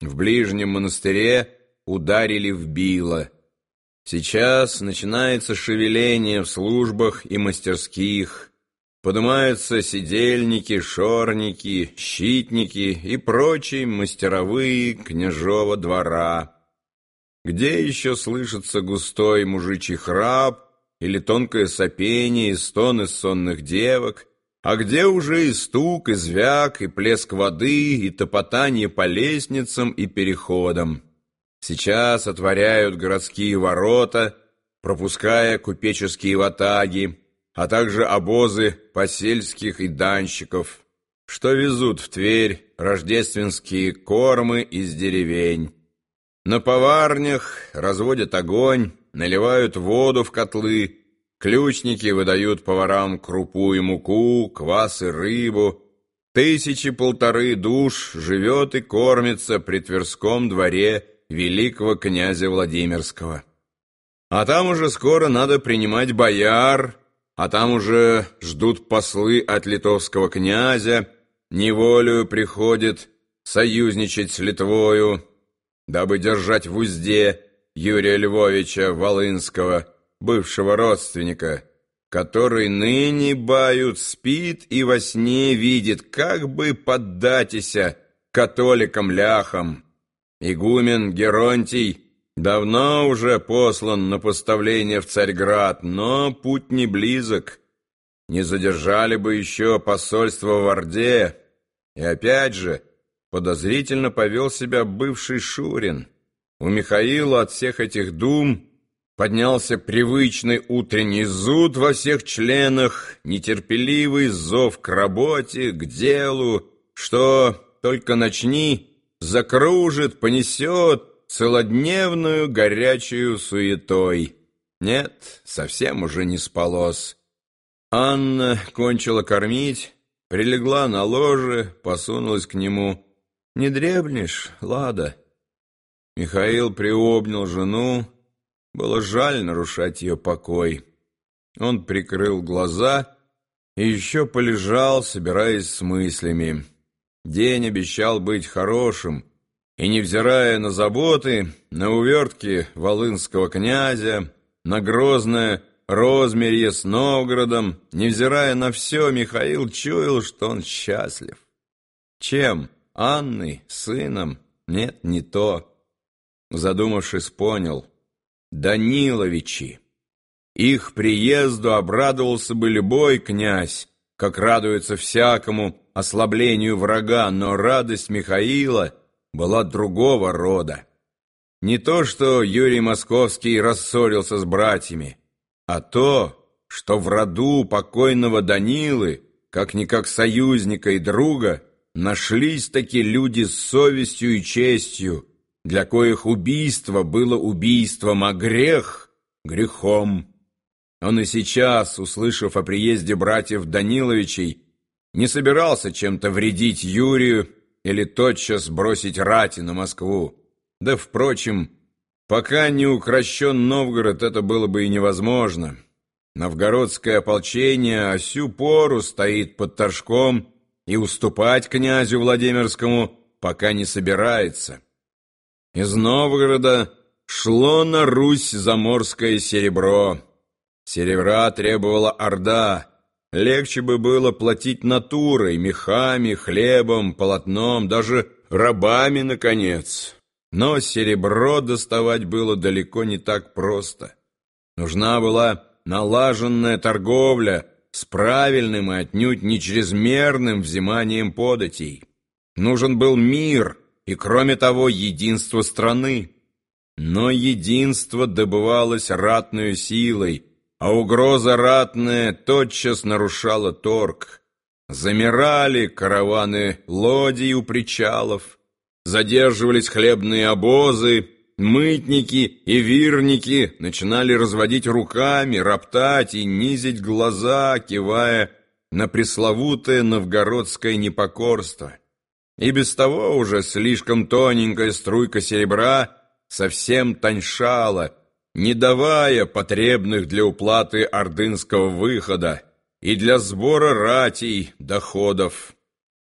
В ближнем монастыре ударили в било. Сейчас начинается шевеление в службах и мастерских. Поднимаются сидельники, шорники, щитники и прочие мастеровые княжого двора. Где еще слышится густой мужичий храп или тонкое сопение и стоны сонных девок, а где уже и стук, и звяк, и плеск воды, и топотание по лестницам и переходам. Сейчас отворяют городские ворота, пропуская купеческие ватаги, а также обозы посельских и данщиков, что везут в Тверь рождественские кормы из деревень. На поварнях разводят огонь, наливают воду в котлы, ключники выдают поварам крупу и муку, квас и рыбу. Тысячи-полторы душ живет и кормится при Тверском дворе великого князя Владимирского. А там уже скоро надо принимать бояр, а там уже ждут послы от литовского князя, неволею приходит союзничать с Литвою, дабы держать в узде Юрия Львовича Волынского, бывшего родственника, который ныне, бают, спит и во сне видит, как бы поддатися католикам-ляхам. Игумен Геронтий давно уже послан на поставление в Царьград, но путь не близок. Не задержали бы еще посольство в Орде. И опять же, подозрительно повел себя бывший Шурин. У Михаила от всех этих дум поднялся привычный утренний зуд во всех членах, нетерпеливый зов к работе, к делу, что только начни, закружит, понесет целодневную горячую суетой. Нет, совсем уже не спалось. Анна кончила кормить, прилегла на ложе, посунулась к нему. «Не дребнешь, Лада?» Михаил приобнял жену. Было жаль нарушать ее покой. Он прикрыл глаза и еще полежал, собираясь с мыслями. День обещал быть хорошим, и, невзирая на заботы, на увертки волынского князя, на грозное розмерье с Новгородом, невзирая на все, Михаил чуял, что он счастлив. Чем? Анной? Сыном? Нет, не то. Задумавшись, понял. Даниловичи. Их приезду обрадовался бы любой князь, как радуется всякому ослаблению врага, но радость Михаила была другого рода. Не то, что Юрий Московский рассорился с братьями, а то, что в роду покойного Данилы, как-никак союзника и друга, нашлись такие люди с совестью и честью, для коих убийство было убийством, а грех — грехом. Он и сейчас, услышав о приезде братьев Даниловичей, не собирался чем-то вредить Юрию или тотчас бросить рати на Москву. Да, впрочем, пока не укращен Новгород, это было бы и невозможно. Новгородское ополчение осю пору стоит под торжком и уступать князю Владимирскому пока не собирается. Из Новгорода шло на Русь заморское серебро. Серебра требовала Орда. Легче бы было платить натурой, мехами, хлебом, полотном, даже рабами, наконец. Но серебро доставать было далеко не так просто. Нужна была налаженная торговля с правильным и отнюдь не чрезмерным взиманием податей. Нужен был мир — и, кроме того, единство страны. Но единство добывалось ратной силой, а угроза ратная тотчас нарушала торг. Замирали караваны лодий у причалов, задерживались хлебные обозы, мытники и вирники начинали разводить руками, роптать и низить глаза, кивая на пресловутое новгородское непокорство. И без того уже слишком тоненькая струйка серебра совсем тоньшала, не давая потребных для уплаты ордынского выхода и для сбора ратей доходов.